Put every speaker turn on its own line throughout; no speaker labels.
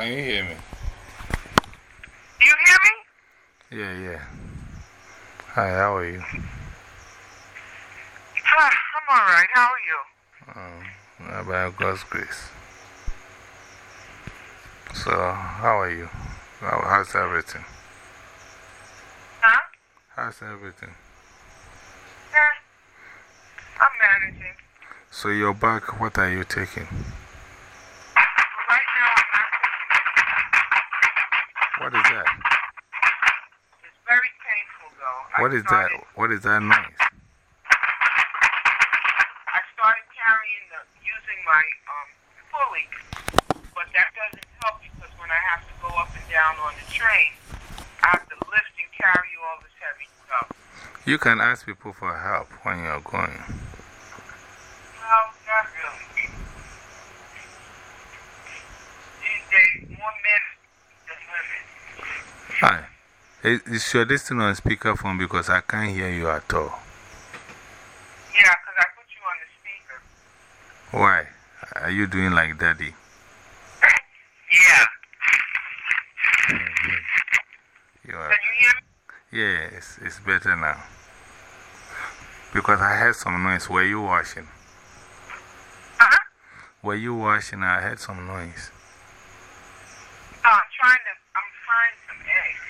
Can you hear me?
You hear me?
Yeah, yeah. Hi, how are you?
Huh, I'm alright. How are you?
Um, by God's grace. So, how are you? How, how's everything?
Huh?
How's everything?
Yeah. I'm managing.
So, you're back. What are you taking?
Right now, I'm
What is that?
It's very painful, though.
What
I
is that? What is that noise?
I started carrying the, using my um, pulley, but that doesn't help because when I have to go up and down on the train, I have to lift and carry all this heavy stuff.
You can ask people for help when you're going.
Well, not really. These days, more men than women.
Hi. Is, is your listening on speakerphone because I can't hear you at all?
Yeah, because I put you on the speaker.
Why? Are you doing like daddy?
Yeah.
You are,
Can you hear me?
yeah, it's, it's better now. Because I heard some noise. Were you washing?
Uh-huh.
Were you washing? I heard some noise.
No, I'm trying to, I'm frying some eggs.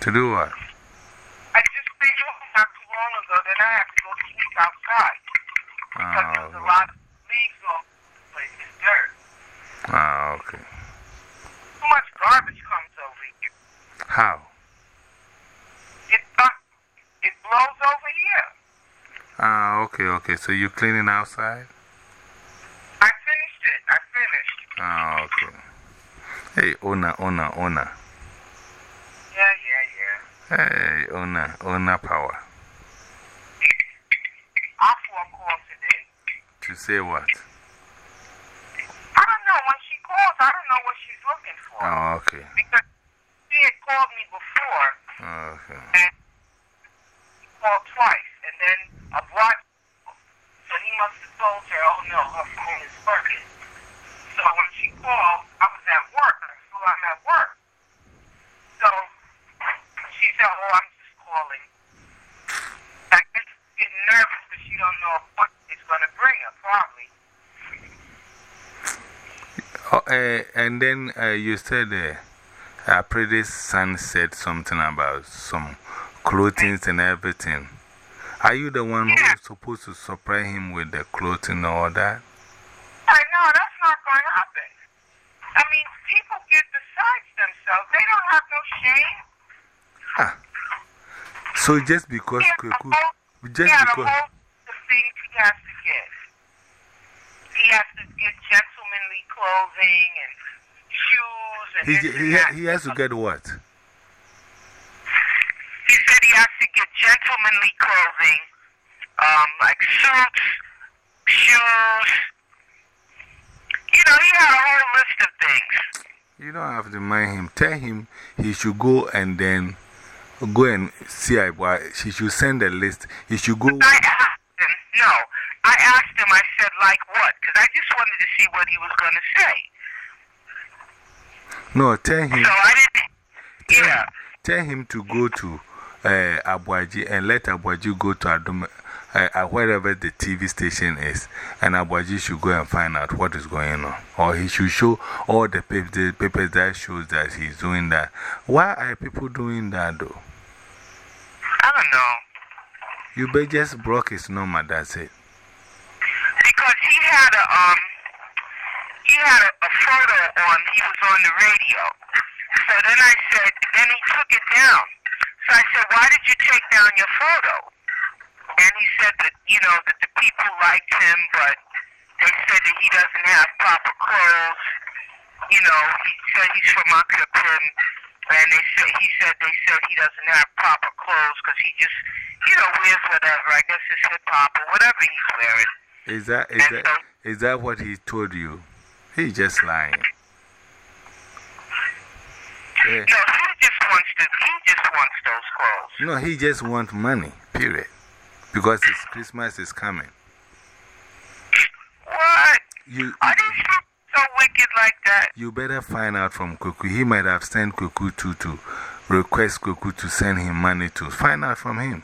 To do what?
I just cleaned up not too long ago, then I have to go sweep outside. Because there was a
Ah,
lot of leaves over the place and dirt.
ah, okay.
Too much garbage comes over here.
How?
It, it blows over here.
Ah, okay, okay. So you're cleaning outside?
I finished it. I finished.
Ah, okay. Hey, owner, owner, owner. Hey, owner, owner power.
I'll for a call today.
To say what?
I don't know. When she calls, I don't know what she's looking for.
Oh, okay.
Because she had called me before.
Oh, okay.
and he called twice, and then a block. So he must have told her, oh no, her phone is working. So when she called, I was at work. I said, I'm at work. So she said, oh, I'm just calling. I guess she's getting nervous because she don't know what is going to bring her, probably.
Oh, uh, and then uh, you said uh, uh, Predy's son said something about some clothing and everything. Are you the one who's supposed to supply him with the clothing and all that?
I know, that's not going to happen. I mean, people get besides themselves. They don't have no shame.
Ah. So just because
Yeah,
Kweku, just
yeah,
because.
the whole the things he has to get. He has to get gentlemanly clothing and shoes and
He, he,
and
he has to get what?
He said he has to get gentlemanly clothing, um, like suits, shoes. You know, he had a whole list of things.
You don't have to mind him. Tell him he should go and then go and see. Why She should send a list. He should go.
I asked him, no, I asked him, I said, like what? Because I just wanted to see what he was going to say.
No, tell him.
So I didn't, yeah.
Tell him to go to uh, Abuaji and let Abuaji go to Adum, uh, uh, wherever the TV station is. And Abuaji should go and find out what is going on. Or he should show all the, pap the papers that shows that he's doing that. Why are people doing that though?
I don't know.
You better just block his number, that's it.
Had a, um, he had a, a photo on, he was on the radio. So then I said, then he took it down. So I said, why did you take down your photo? And he said that, you know, that the people liked him, but they said that he doesn't have proper clothes. You know, he said he's from Akapin, and they said, he said, they said he doesn't have proper clothes because he just, you know, wears whatever. I guess it's hip hop or whatever he's wearing.
Is that, is, that, is that what he told you? He's just lying. Yeah.
No, he just wants to, he just wants those clothes.
No, he just wants money, period. Because his Christmas is coming.
What?
You,
Are these people so wicked like like that?
You better find out from Kuku. He might have sent Kuku to, to request Kuku to send him money to. Find out from him.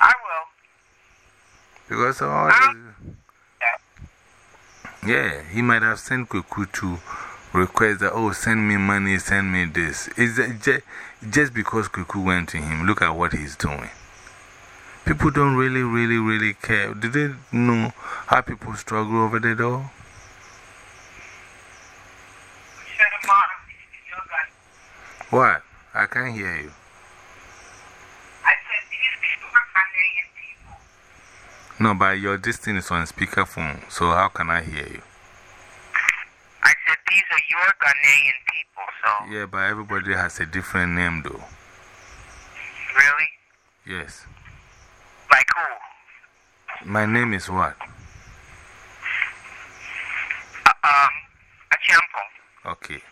I will.
Because all
Huh?
the, Yeah, he might have sent Kuku to request that, oh, send me money, send me this. It's just, just because Kuku went to him, look at what he's doing. People don't really, really, really care. Do they know how people struggle over there, though?
Shut him on. You're gonna-
What? I can't hear you.
I said these people are Ghanaian people.
No, but your this thing is on speakerphone, so how can I hear you?
I said these are your Ghanaian people, so.
Yeah, but everybody has a different name, though.
Really?
Yes.
Like who?
My name is what?
Uh, um, Achampo.
Okay.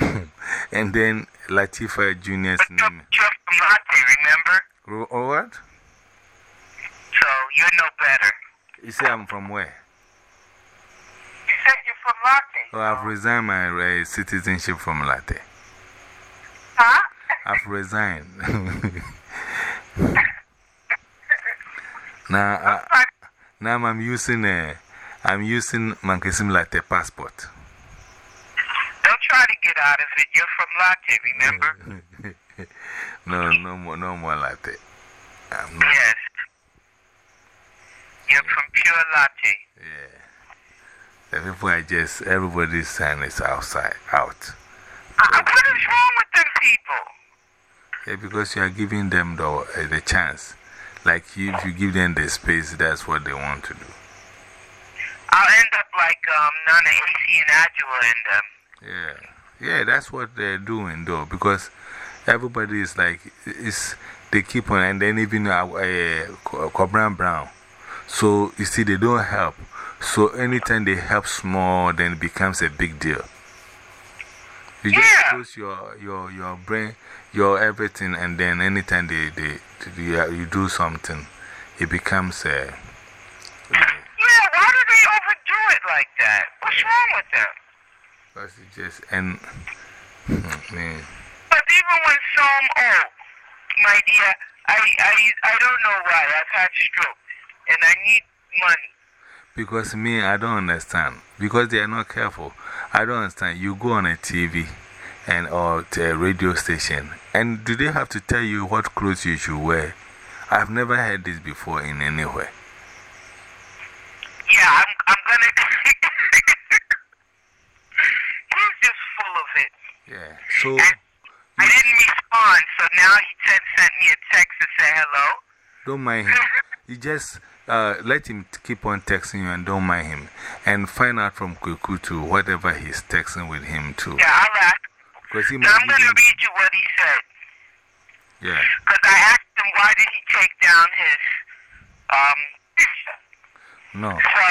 and then Latifa
you're,
name.
you're from Latte, remember?
Or what?
So you're no better.
You say I'm from where?
You said you're from Latte.
Oh, I've resigned my uh, citizenship from Latte.
Huh?
I've resigned. now, I, now I'm using a, I'm using Mankesim Latte passport.
Don't try to get out of it. You're from Latte, remember?
no, no more, no more Latte. I'm not,
Yes. You're from pure Latte.
yeah. The people I just, everybody's sign is outside, out.
Uh, what is wrong with them people?
Yeah, because you are giving them the, uh, the chance. Like you, if you give them the space, that's what they want to do.
I'll end up like um, Nana AC and Adjua and them.
Yeah, yeah, that's what they're doing though, because everybody is like, it's, they keep on, and then even uh, uh, Cobran Brown. So you see, they don't help. So anytime they help small, then it becomes a big deal. You just close your, your, your brain, your everything, and then anytime they, they, they, you do something, it becomes a.
Yeah, why do they overdo it like that? What's wrong with them?
Because it just, and, hmm, man,
But even when some, oh, my dear, I, I, I don't know why. I've had stroke and I need money.
Because me, I don't understand. Because they are not careful. I don't understand. You go on a TV and, or to a radio station, and do they have to tell you what clothes you should wear? I've never heard this before in anywhere.
Yeah, I'm, I'm gonna. He's just full of it.
Yeah. So,
I didn't respond, so now he sent, sent me a text to say hello.
don't mind him. You just uh, let him keep on texting you and don't mind him. And find out from Kukutu whatever he's texting with him too.
Yeah, I'll ask.
Because he
Now I'm gonna read you what he said.
Yeah.
Because I asked him why did he take down his um picture.
No.
So,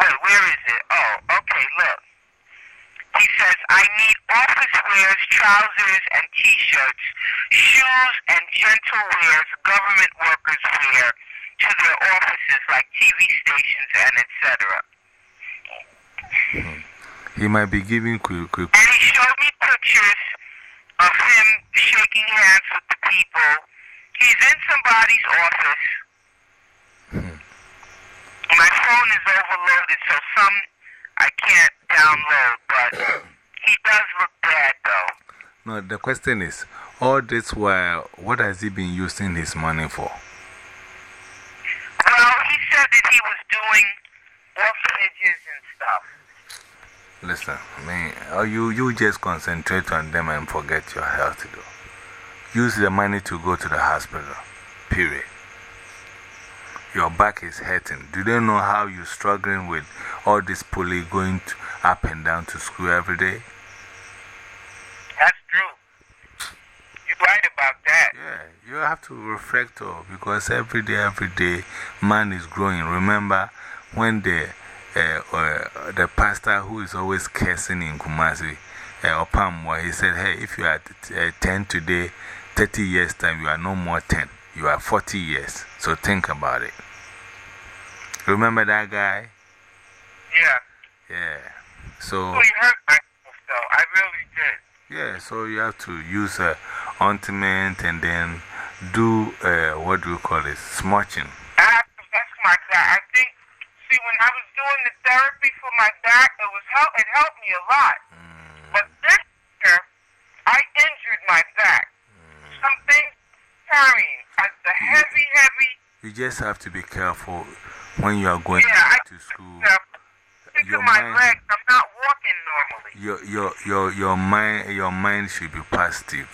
wait, where is it? Oh, okay, look. He says, I need office wears, trousers, and t-shirts, shoes, and gentle wears government workers wear to their offices like TV stations and etc. Mm-hmm.
He might be giving Kuku.
And he showed me pictures of him shaking hands with the people. He's in somebody's office. Mm-hmm. My phone is overloaded, so some I can't download, but he does look bad, though.
No, the question is all this while, what has he been using his money for?
That he was doing orphanages and stuff.
Listen, man, oh, uh, you, you just concentrate on them and forget your health, though. Use the money to go to the hospital. Period. Your back is hurting. Do they know how you're struggling with all this pulley going to, up and down to school every day?
That's true. You're right about that.
Yeah, you have to reflect oh, because every day, every day, man is growing. Remember when the, uh, uh, the pastor who is always cursing in Kumasi, uh, Opamwa, he said, Hey, if you are uh, 10 today, 30 years' time, you are no more 10. You are 40 years. So think about it. Remember that guy?
Yeah.
Yeah. So,
really hurt myself, though. I really did.
yeah, so you have to use a ointment and then do uh, what do you call it? Smudging.
I have to fix my back. I think, see, when I was doing the therapy for my back, it, was help, it helped me a lot. But this year, I injured my back. Something carrying. uh, The heavy, heavy.
You just have to be careful when you are going
Yeah, I-
to school. Your
my
mind-
legs. I'm not walking normally.
Your, your, your, your, mind, your mind should be positive.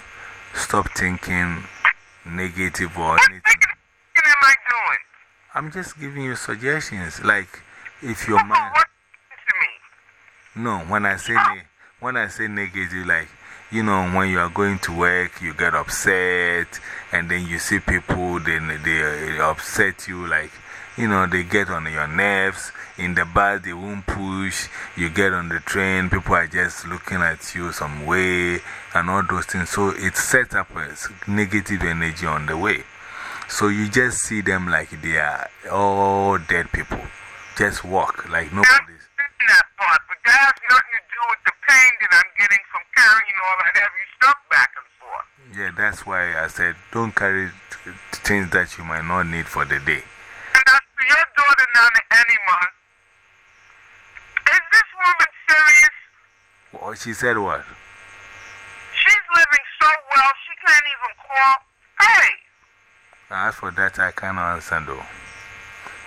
Stop thinking negative or
What
anything.
thinking am I doing?
I'm just giving you suggestions. Like, if your
What,
mind.
what to me?
No, when I say, when I say negative, like, you know, when you are going to work, you get upset, and then you see people, then they upset you, like, you know, they get on your nerves. In the bus, they won't push. You get on the train, people are just looking at you some way, and all those things. So it sets up a negative energy on the way. So you just see them like they are all dead people. Just walk like nobody's.
that part, but that has nothing to do with the pain that I'm getting from carrying all that heavy stuff back and forth.
Yeah, that's why I said don't carry things that you might not need for the day.
And as for your daughter, Anima, is this woman serious?
Oh, she said what?
She's living so well, she can't even call. Hey,
As for that, I cannot answer though.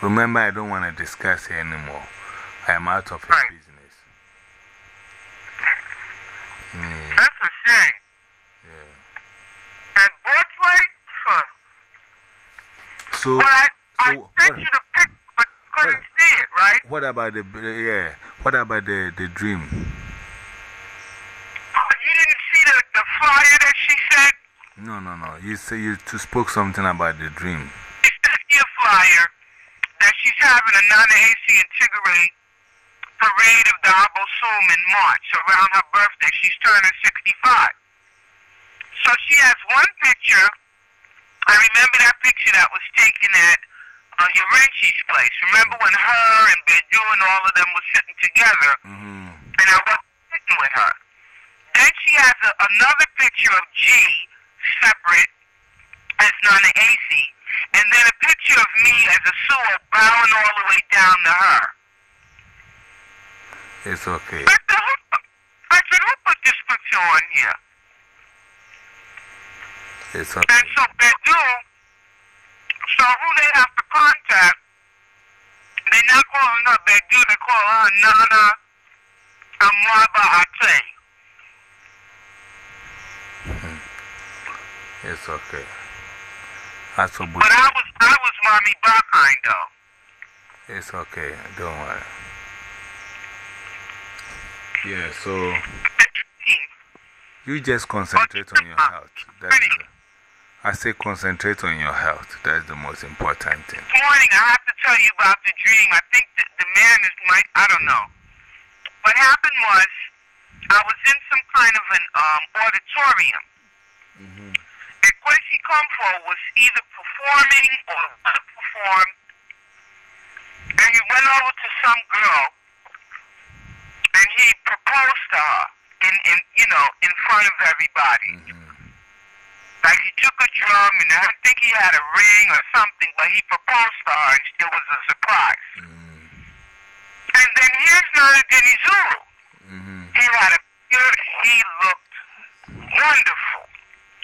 Remember, I don't want to discuss it anymore. I am out of
Right.
business. Mm,
that's a shame.
yeah.
And Broadway? Huh.
So,
But I, I
so
sent
what,
you the picture, but couldn't
what-
see it, right?
what about the, yeah, what about the, the dream?
Oh, you didn't see the, the flyer that she sent?
No, no, no. You say you spoke something about the dream.
She sent me a flyer that she's having a Nana AC in Tigray parade of the Abosom in March around her birthday. She's turning 65. So she has one picture. I remember that picture that was taken at uh, Urenchi's place. Remember when her and Bedu and all of them were sitting together
-hmm.
and I was sitting with her. Then she has a, another picture of G separate as Nana AC, and then a picture of me as a sewer bowing all the way down to her.
It's okay.
I said, who, I said, who put this picture on here?
It's okay.
And so Bedu, so who they have to contact, they not calling her Bedu, they call her Nana Amwaba Ate.
It's okay. As for
But I was, I was Mommy Bakine though.
It's okay. Don't worry. Yeah, so you just concentrate on your health. That's the, I say concentrate on your health. That's the most important thing.
This morning, I have to tell you about the dream. I think that the man is Mike. I don't know. What happened was, I was in some kind of an um, auditorium. And Quincy Comfort was either performing or about to perform. And he went over to some girl, and he proposed to her in, in you know, in front of everybody. Like he took a drum and I think he had a ring or something, but he proposed to her and it was a surprise. And then here's Nana Dinizulu.
-hmm.
He had a beard. He looked wonderful.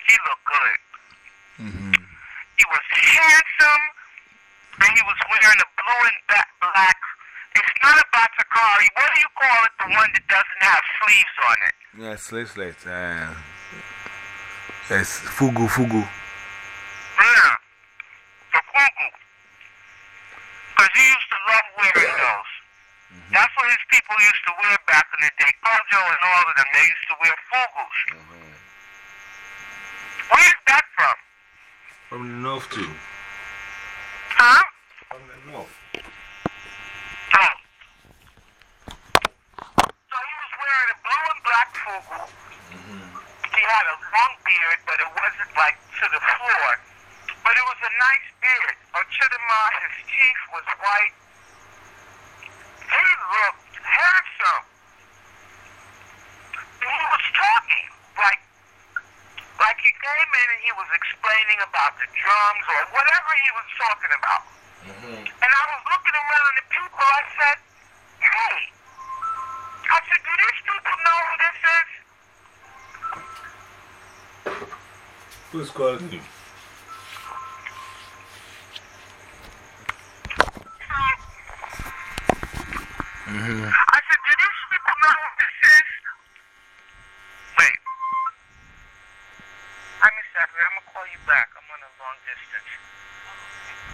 He looked good.
-hmm.
He was handsome, and he was wearing a blue and black. It's not a Batakari. What do you call it? The one that doesn't have sleeves on it.
Yeah, like uh, it's fugu fugu.
Yeah. The cuckoo. Because he used to love wearing those. Mm-hmm. That's what his people used to wear back in the day. Kojo and all of them, they used to wear fugus. Uh-huh. Where's that from?
From the north too.
had a long beard, but it wasn't like to the floor. But it was a nice beard. On his teeth was white. He looked handsome. And he was talking like like he came in and he was explaining about the drums or whatever he was talking about.
Mm-hmm.
And I was looking around at people. I said, "Hey," I said, "Do these people know who they
Who's calling you? Mm-hmm.
I said, do these people know who this is? Wait. I'm a second. I'm going to call you back. I'm on a long distance.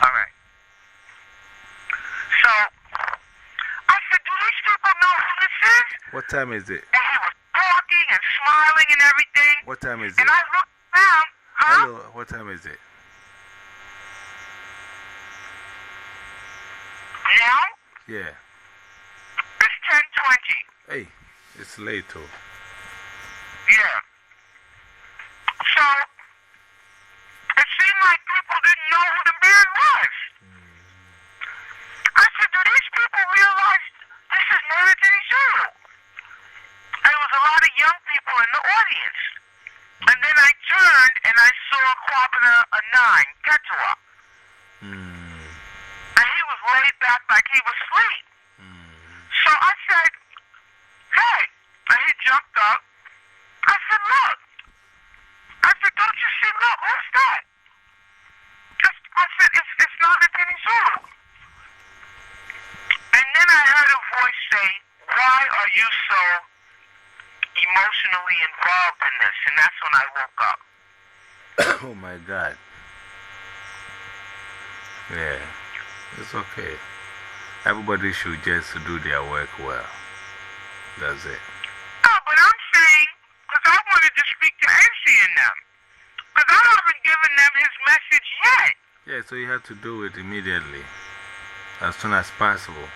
All right. So, I said, do these people know who this is?
What time is it?
And he was talking and smiling and everything.
What time is it?
And I looked around.
Hello, what time is it?
Now,
Yeah.
it's 1020.
Hey, it's late, oh.
Yeah. So, it seemed like people didn't know who the man was. I said, do these people realize this is Military Zulu? And there was a lot of young people in the audience. And then I turned and I Kwabena a nine, Ketua.
Hmm.
And he was laid back like he was asleep.
Hmm.
So I said, hey. And he jumped up. I said, look. I said, don't you see, look, who's that? Just, I said, it's, it's not a Penny Zulu. And then I heard a voice say, why are you so emotionally involved in this? And that's when I woke up.
Oh my God. Yeah, it's okay. Everybody should just do their work well. That's it.
No, but I'm saying, because I wanted to speak to AC and them. Because I haven't given them his message yet.
Yeah, so you have to do it immediately, as soon as possible.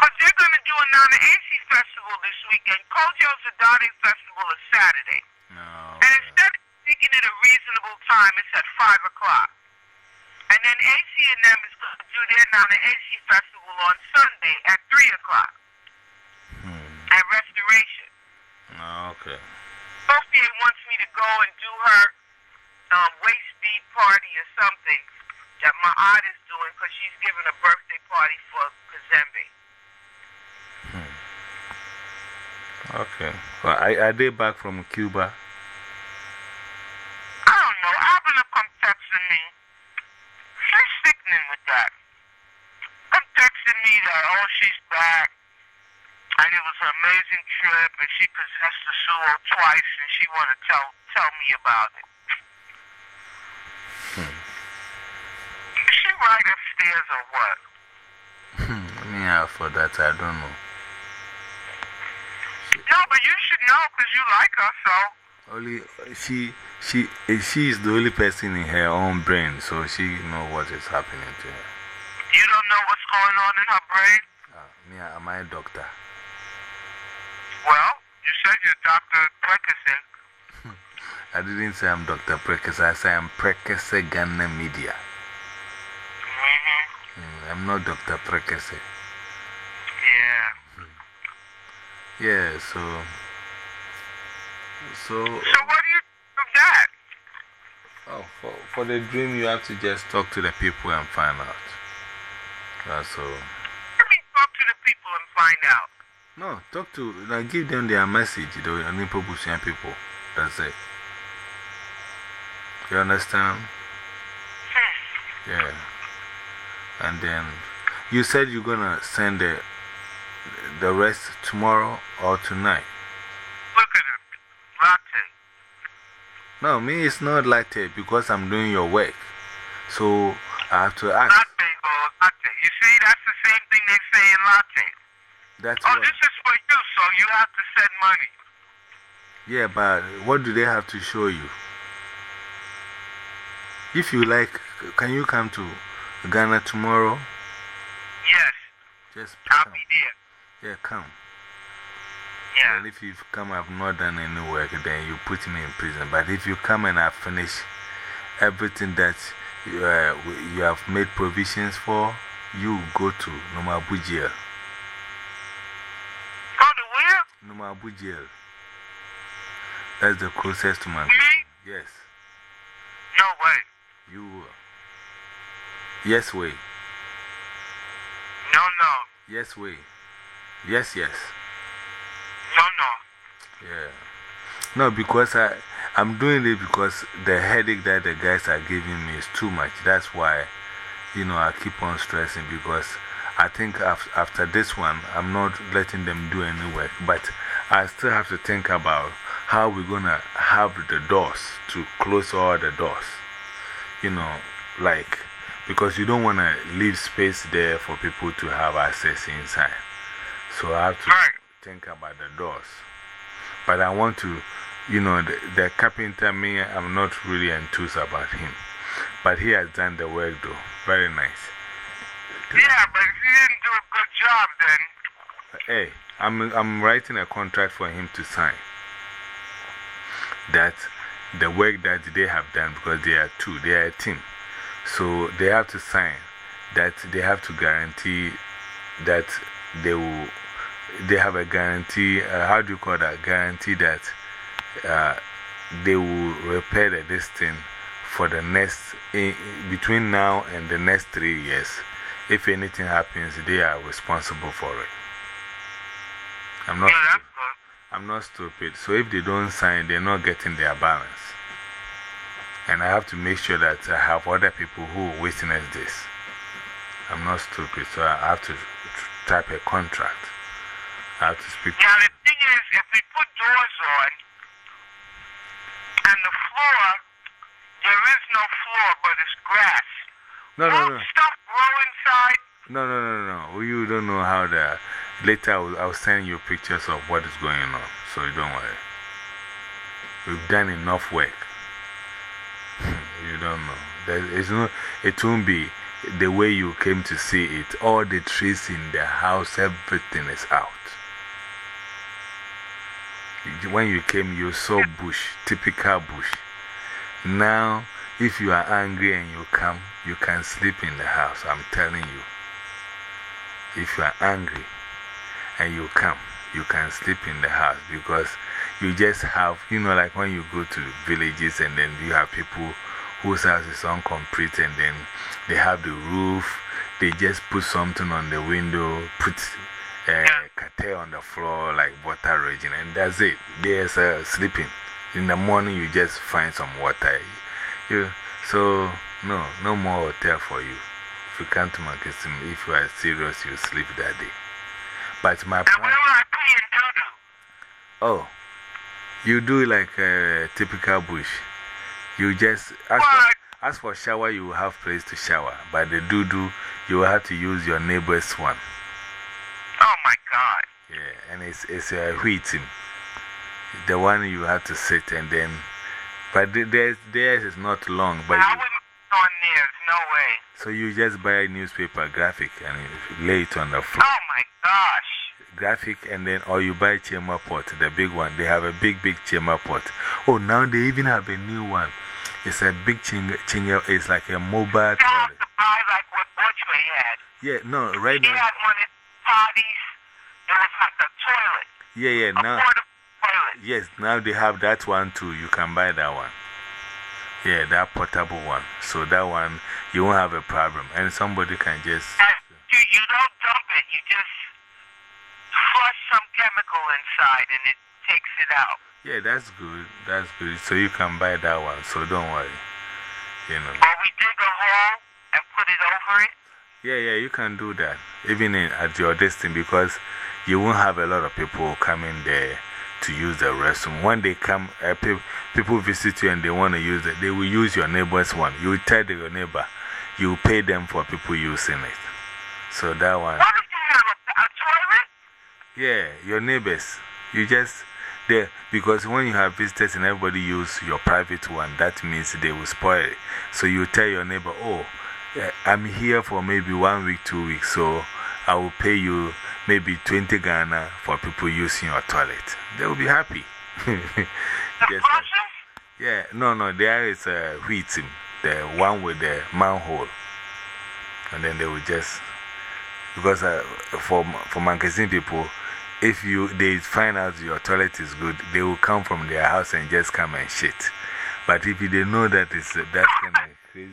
Because they're going to do a Nana AC festival this weekend. Kojo Zadate festival is Saturday.
No.
And instead of making it a reasonable time, it's at 5 o'clock. And then AC and them is going to do their Nana AC festival on Sunday at 3 o'clock
Hmm.
at Restoration.
Oh, okay.
Sophia wants me to go and do her um, waist bead party or something that my aunt is doing because she's giving a birthday party for Kazembe.
Okay. Well, are, are they back from Cuba?
I don't know. Abner come texting me. She's sickening with that. Come texting me that, oh, she's back. And it was an amazing trip, and she possessed the Suo twice, and she wanted to tell tell me about it. Is she right upstairs or what?
Hmm. Yeah, for that, I don't know.
No, but you should know because you like her, so.
Only she, she, she is the only person in her own brain, so she know what is happening to her.
You don't know what's going on in her brain?
Uh, me, am I a doctor?
Well, you said you're Dr. Preckerson.
I didn't say I'm Dr. Prekese, I say I'm Prekese Ghana Media.
Mm-hmm.
Mm, I'm not Dr. Prekese.
Yeah.
Yeah, so. So,
So what do you think of that?
oh, for, for the dream, you have to just talk to the people and find out. That's all.
Let me talk to the people and find out.
No, talk to, like, give them their message, the Nipo Busian people. That's it. You understand?
Hmm.
Yeah. And then you said you're gonna send the, the rest tomorrow or tonight.
Look at it. Latte.
No, me, it's not like that because I'm doing your work. So I have to ask.
Latte goes latte. You see, that's the same thing they say in latte.
That's
Oh,
what.
this is for you, so you have to send money.
Yeah, but what do they have to show you? If you like, can you come to Ghana tomorrow?
Yes,
Just
I'll
come.
be there.
Yeah, come.
Yeah.
And if you come, I've not done any work, then you put me in prison. But if you come and I finish everything that you, uh, you have made provisions for, you go to Nomabu jail.
Go to where?
Nomabu jail. That's the closest to my.
Me?
Yes.
No way.
You will. Yes, way.
No, no.
Yes, way. Yes, yes.
No, no.
Yeah. No, because I, I'm doing it because the headache that the guys are giving me is too much. That's why, you know, I keep on stressing because I think after this one, I'm not letting them do any work. But I still have to think about how we're going to have the doors to close all the doors. You know, like, because you don't want to leave space there for people to have access inside. So I have to think about the doors. But I want to, you know, the, the carpenter, me, I'm not really enthused about him. But he has done the work though. Very nice.
Yeah, but if you didn't do a good job, then.
Hey, I'm, I'm writing a contract for him to sign. That the work that they have done, because they are two, they are a team. So they have to sign that they have to guarantee that they will, they have a guarantee, uh, how do you call that? Guarantee that uh, they will repair the, this thing for the next, in, between now and the next three years. If anything happens, they are responsible for it. I'm not,
Yeah.
I'm not stupid. So if they don't sign, they're not getting their balance. And I have to make sure that I have other people who witness this. I'm not stupid, so I have to type a contract. I have to speak.
Now, the thing is, if we put doors on and the floor, there is no floor, but it's grass.
No, no,
Won't
no.
stuff grow inside?
No, no, no, no. You don't know how the. Later, I'll, I'll send you pictures of what is going on, so you don't worry. We've done enough work. you don't know. There is no, it won't be the way you came to see it. All the trees in the house, everything is out. When you came, you saw bush, typical bush. Now, if you are angry and you come, you can sleep in the house. I'm telling you. If you are angry and you come, you can sleep in the house because you just have, you know, like when you go to villages and then you have people whose house is incomplete and then they have the roof, they just put something on the window, put curtain on the floor like water raging, and that's it. There's uh, sleeping. In the morning, you just find some water. You, so, no, no more hotel for you. If you come to Manchester, if you are serious, you sleep that day. But my
And what
plan.
do I pay in doo-doo?
Oh, you do like a typical bush. You just, as for, as for shower, you will have place to shower. But the doo doo, you will have to use your neighbor's one.
Oh, my God.
Yeah, and it's, it's uh, a wheating. The one you have to sit and then, but the- theirs, theirs is not long. But
I wouldn't put on theirs. No way.
so you just buy a newspaper graphic and you lay it on the floor.
Oh, my gosh.
graphic and then or you buy chamber pot, the big one. They have a big, big chamber pot. Oh, now they even have a new one. It's a big chinger, chinger it's like a mobile
You have
toilet.
to buy like what had.
Yeah, no, right now.
had one at parties. It was like a toilet.
Yeah, yeah, now. Yes, now they have that one too. You can buy that one. Yeah, that portable one. So that one, you won't have a problem. And somebody can just.
And you, you don't dump it. You just flush some chemical inside and it takes it out.
Yeah, that's good. That's good. So you can buy that one. So don't worry. You know.
Or we dig a hole and put it over it.
Yeah, yeah, you can do that. Even in, at your distance, because you won't have a lot of people coming there to use the restroom. When they come, uh, pe people visit you and they want to use it, they will use your neighbor's one. You will tell your neighbor, you pay them for people using it. So that one,
What if you have a, a toilet?
yeah, your neighbors, you just, there, because when you have visitors and everybody use your private one, that means they will spoil it. So you tell your neighbor, oh, eh, I'm here for maybe one week, two weeks, so I will pay you maybe 20 Ghana for people using your toilet. They will be happy. Yes, Yeah, no, no, there is a wheat, the one with the manhole. And then they will just, because uh, for, for magazine people, if you, they find out your toilet is good, they will come from their house and just come and shit. But if they know that it's that kind of crazy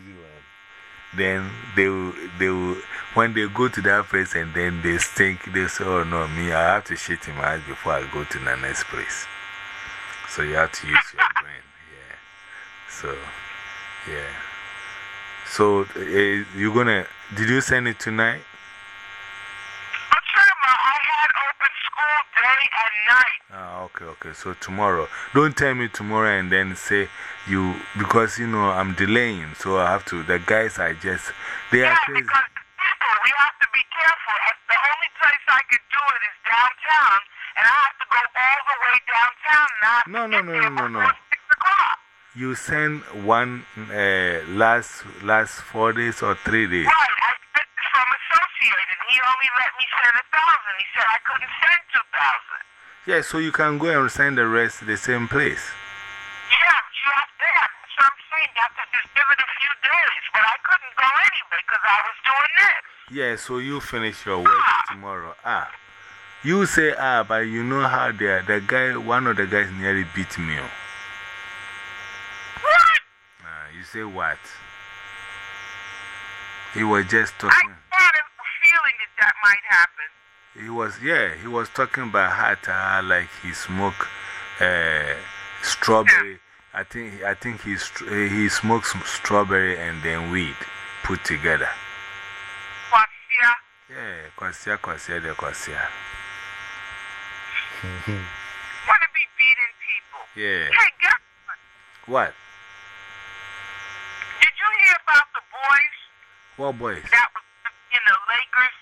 then they will, they will, when they go to that place and then they think, they say, oh no, me, I have to shit in my eyes before I go to the next place. So you have to use your brain. Yeah. So, yeah. So, uh, you're gonna, did you send it tonight?
I had open school day and night.
Ah, okay, okay. So tomorrow. Don't tell me tomorrow and then say you, because you know I'm delaying. So I have to, the guys are just, they are
yeah,
crazy.
because people, we have to be careful. And The only place I could do it is downtown, and I have to go all the way downtown. Not
No, no, no, no, no, no. You send one uh, last, last four days or three days.
Right, I sent it from Associated. He only let me send a thousand. He said I couldn't send two thousand.
Yeah, so you can go and send the rest to the same place.
Yeah, you have. That's what I'm saying. You have to just give it a few days. But I couldn't go anyway because I was doing this.
Yeah, so you finish your work tomorrow. Ah. You say ah, but you know how they are. The guy, one of the guys nearly beat me. oh.
What?
Ah, you say what? He was just
I
talking.
had a feeling that that might happen.
He was, yeah, he was talking about to, like he smoke uh, strawberry. I think, I think he, he smokes strawberry and then weed put together.
Kwasia.
Yeah, kwasia, kwasia, de kwasia.
Want to be beating people.
Yeah.
Hey, guess what?
What?
Did you hear about the boys
What boys?
that was in the Lakers?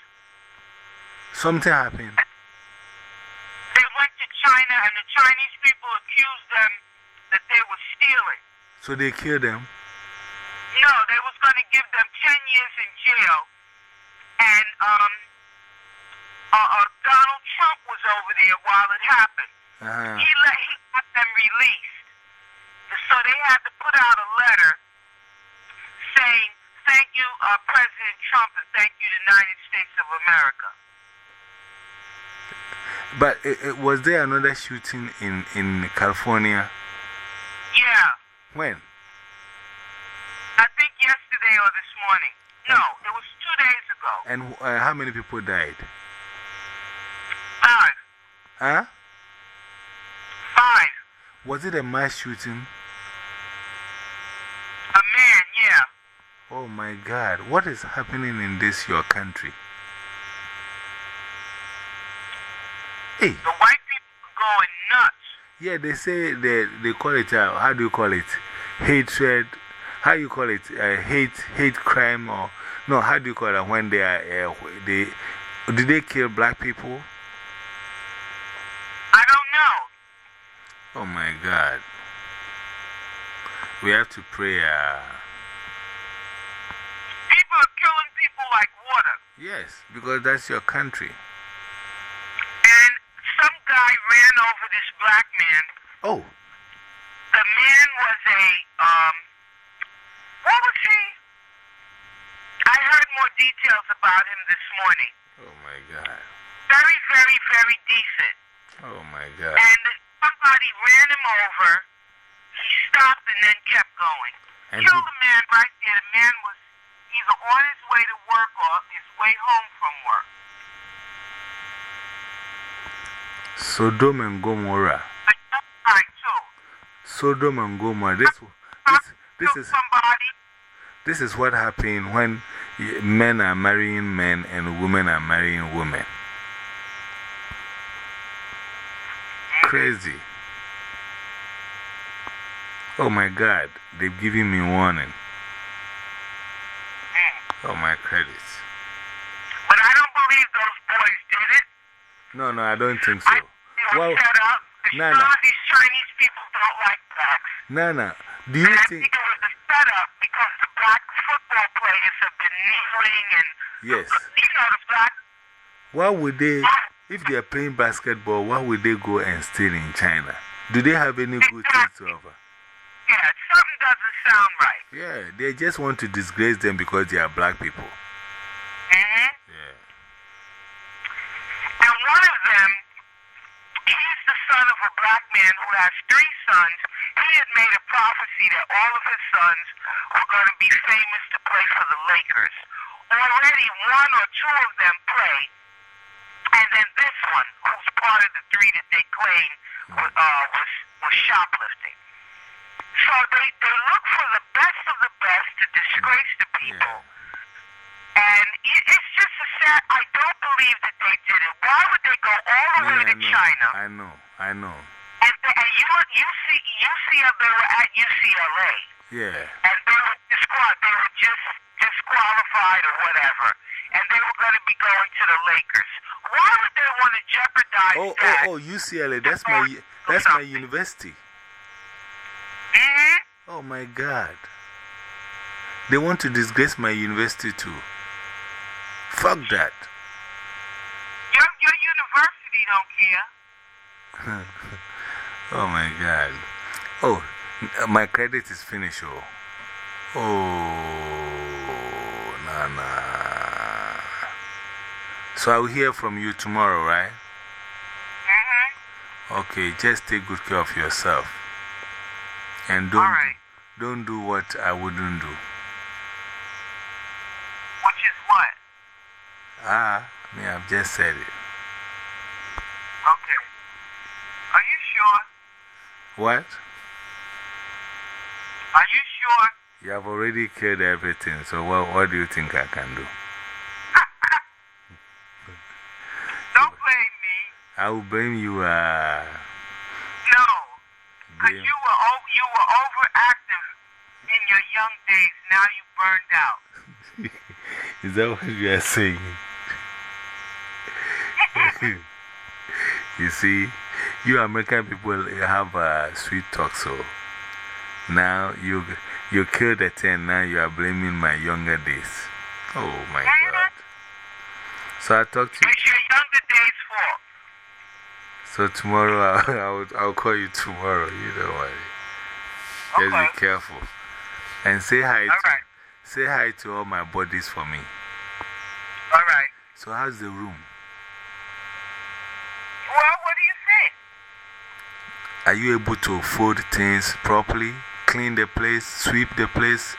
Something happened.
They went to China and the Chinese people accused them that they were stealing.
So they killed them.
No, they was going to give them 10 years in jail. And um, uh, uh, Donald Trump was over there while it happened.
Uh -huh.
He let he got them released. So they had to put out a letter saying, "Thank you, uh, President Trump, and thank you, the United States of America."
But it, it, was there another shooting in, in California?
Yeah,
When?
I think yesterday or this morning. No, it was two days ago.
And uh, how many people died?
Five,
Huh?
five.
Was it a mass shooting?
A man, yeah.
Oh my God, what is happening in this your country? Hey,
The white people are going nuts.
yeah, they say they, they call it, uh, how do you call it? Hatred. How you call it? Uh, hate, hate crime or, no, how do you call it when they are, uh, they, did they kill black people?
I don't know.
Oh my God. We have to pray. Uh,
People are killing people like water.
yes, because that's your country.
And some guy ran over this black man.
Oh,
The man was a, um, what was he? I heard more details about him this morning.
oh my God.
Very, very, very decent.
Oh my God.
And somebody ran him over. He stopped and then kept going.
And
Killed
he-
the man right there. The man was either on his way to work or his way home from work.
Sodom and Gomorrah.
I died too.
Sodom and Gomorrah. This, this, this, is, this is what happened when men are marrying men and women are marrying women. Crazy. Oh my God, they've given me warning. Oh, my credits.
But I don't believe those boys did it.
No, no, I don't think so. Well. Nana.
Some of these Chinese people don't like blacks.
Nana, do you
And I
think.
think it was a setup because the black football players have been kneeling and,
Yes.
you know, the black.
Why would they, if they are playing basketball, why would they go and steal in China? Do they have any good things to offer?
Yeah, something doesn't sound right.
Yeah, they just want to disgrace them because they are black people.
hmm
Yeah.
And one of them, he's the son of a black man who has three sons, he had made a prophecy that all of his sons were going to be famous to play for the Lakers. Already one or two of them play, and then this one, who's part of the three that they claim wa- uh, was was shoplifting. So they they look for the best of the best to disgrace the people. And it, it's just a sad. I don't believe that they did it. Why would they go all the way
Yeah,
to
I know.
China?
I know. I know.
And, and you, you see, UCLA, they were at UCLA,
Yeah.
and they were disqual, they were just disqualified or whatever, and they were going to be going to the Lakers. Why would they want to jeopardize
Oh,
that?
oh, oh, UCLA. That's my, that's my university.
Mhm.
Oh my God. They want to disgrace my university too. Fuck that.
Your, your university don't care.
Oh my God. Oh, my credit is finished. Oh, oh, nah, nah. So I'll hear from you tomorrow, right?
Mhm.
Okay, just take good care of yourself. And don't,
All right.
don't do what I wouldn't do.
Which is what?
Ah, me, I've just said it.
Okay. Are you sure?
What?
Are you sure?
You have already killed everything, so what, what do you think I can do?
Don't blame me.
I will blame you. Uh,
No. Because you, were you were overactive in your young days. Now you burned out.
Is that what you are saying? You see, you American people have a sweet talk, so now you, you killed the 10, now you are blaming my younger days. Oh my God. So I talked to you.
Your younger days' fault.
So tomorrow, I'll, I'll, I'll call you tomorrow. You don't worry. Just be careful. And say hi,
All
to,
right.
say hi to all my buddies for me.
All right.
So, how's the room?
Well, what do you think?
Are you able to fold things properly? Clean the place, sweep the place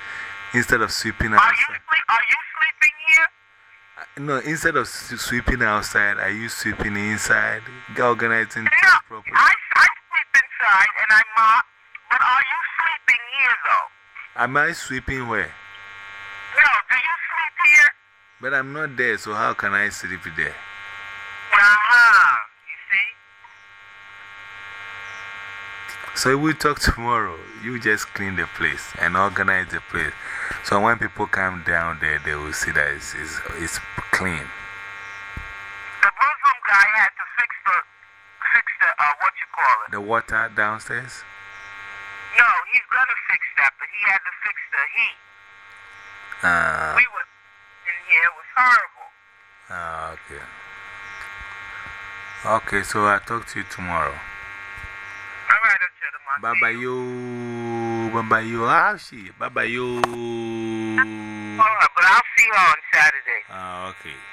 instead of sweeping
Are you,
outside?
sleep, are you sleeping here?
Uh, no, instead of sweeping outside, are you sweeping inside? Organizing
No.
things properly?
I, I sleep inside and I mop. Uh, but are you sleeping here, though?
Am I sweeping where?
No. Do you sleep here?
But I'm not there, so how can I sleep there?
Uh-huh. You see?
So we talk tomorrow. You just clean the place and organize the place. So when people come down there, they will see that it's, it's, it's clean.
The Muslim guy had to fix the, fix the, uh, what you call it.
The water downstairs?
No, he's gonna fix that, but he had to fix the heat.
Uh,
We were in here, it was horrible.
ah, okay. Okay, so I'll talk to you tomorrow.
All right, Acheta, my
Bye bye, yo. Bye, yo. Ah, she. Bye bye, yo.
All right, but I'll see you on Saturday.
Ah, okay.